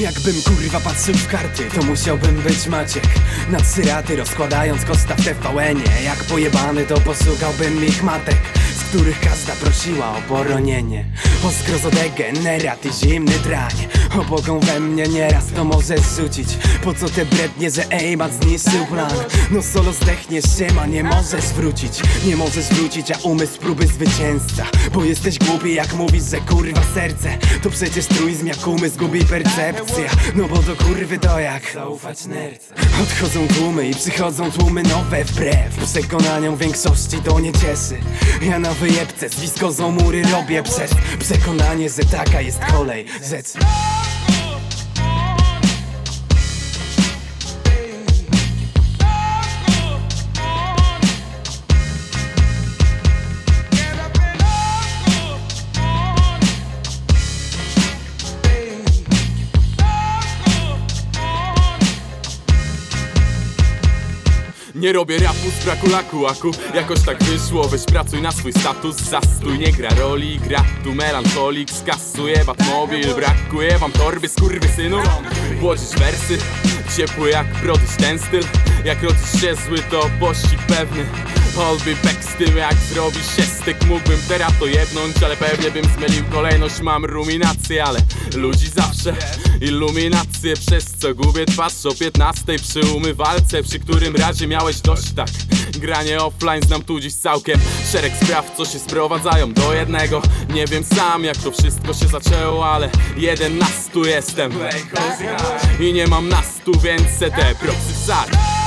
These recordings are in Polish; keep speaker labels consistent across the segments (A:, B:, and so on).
A: Jakbym kurwa patrzył w karty, to musiałbym być Maciek. Nad syraty rozkładając kosta w TVN-ie. Jak pojebany to posłuchałbym ich matek Z których każda prosiła o poronienie. O zgrozodegenerat i zimny drań Obogą we mnie nieraz to możesz rzucić Po co te brednie, że Ejman zniszczył plan? No solo zdechniesz się, ma nie możesz wrócić. Nie możesz wrócić, a umysł próby zwycięzca. Bo jesteś głupi jak mówisz, że kurwa serce. To przecież truizm jak umysł gubi percepcja No bo do kurwy to jak zaufać nerce. Odchodzą tłumy i przychodzą tłumy nowe wbrew. Przekonaniom większości to nie cieszy. Ja na wyjebce z wiskozą mury robię przez Przekonanie, że taka jest kolej. Rzeczy
B: Nie robię rapu z braku laku, aku. Jakoś tak wyszło, weź pracuj na swój status Zastój, nie gra roli, gra tu melancholik. Skasuje Batmobil, brakuje wam torby synu. Błodzisz wersy, ciepły jak brodyś ten styl. Jak rodzisz się zły, to pościg pewny All be back z tym jak zrobisz się styk. Mógłbym teraz to jebnąć, ale pewnie bym zmylił kolejność. Mam ruminację, ale ludzi zawsze Iluminację, przez co gubię twarz o 15 przy umywalce Przy którym razie miałeś dość tak. Granie offline znam tu dziś całkiem. Szereg spraw, co się sprowadzają do jednego. Nie wiem sam jak to wszystko się zaczęło, ale jeden nas tu jestem I nie mam nas tu, więc te wsadź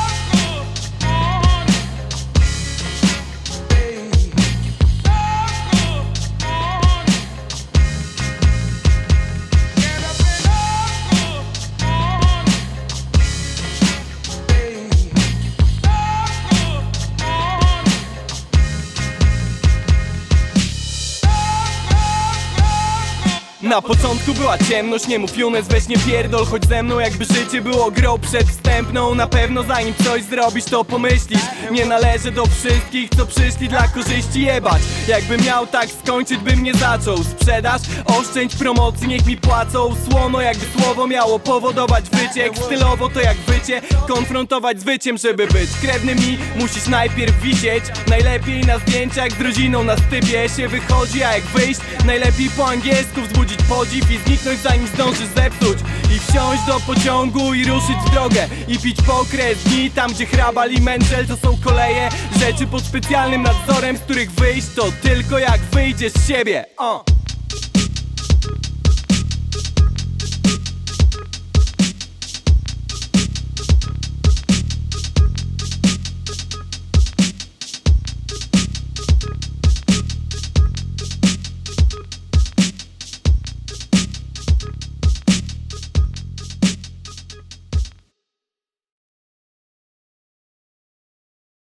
C: Na początku była ciemność, nie mów Junes, weź nie pierdol Chodź ze mną jakby życie było grą przedwstępną Na pewno zanim coś zrobisz to pomyślisz. Nie należę do wszystkich, co przyszli dla korzyści jebać. Jakbym miał tak skończyć, bym nie zaczął. Sprzedaż, oszczędź promocji, niech mi płacą. Słono jakby słowo miało powodować wyciek. Stylowo to jak wycie, konfrontować z wyciem Żeby być krewnym mi, musisz najpierw wisieć. Najlepiej na zdjęciach z rodziną na stypie się wychodzi A jak wyjść, najlepiej po angielsku wzbudzić podziw i zniknąć zanim zdążysz zepsuć. I wsiąść do pociągu i ruszyć w drogę. I pić pokres dni tam gdzie hrabal i mędrzel to są koleje Rzeczy pod specjalnym nadzorem z których wyjść to tylko jak wyjdziesz z siebie. Uh.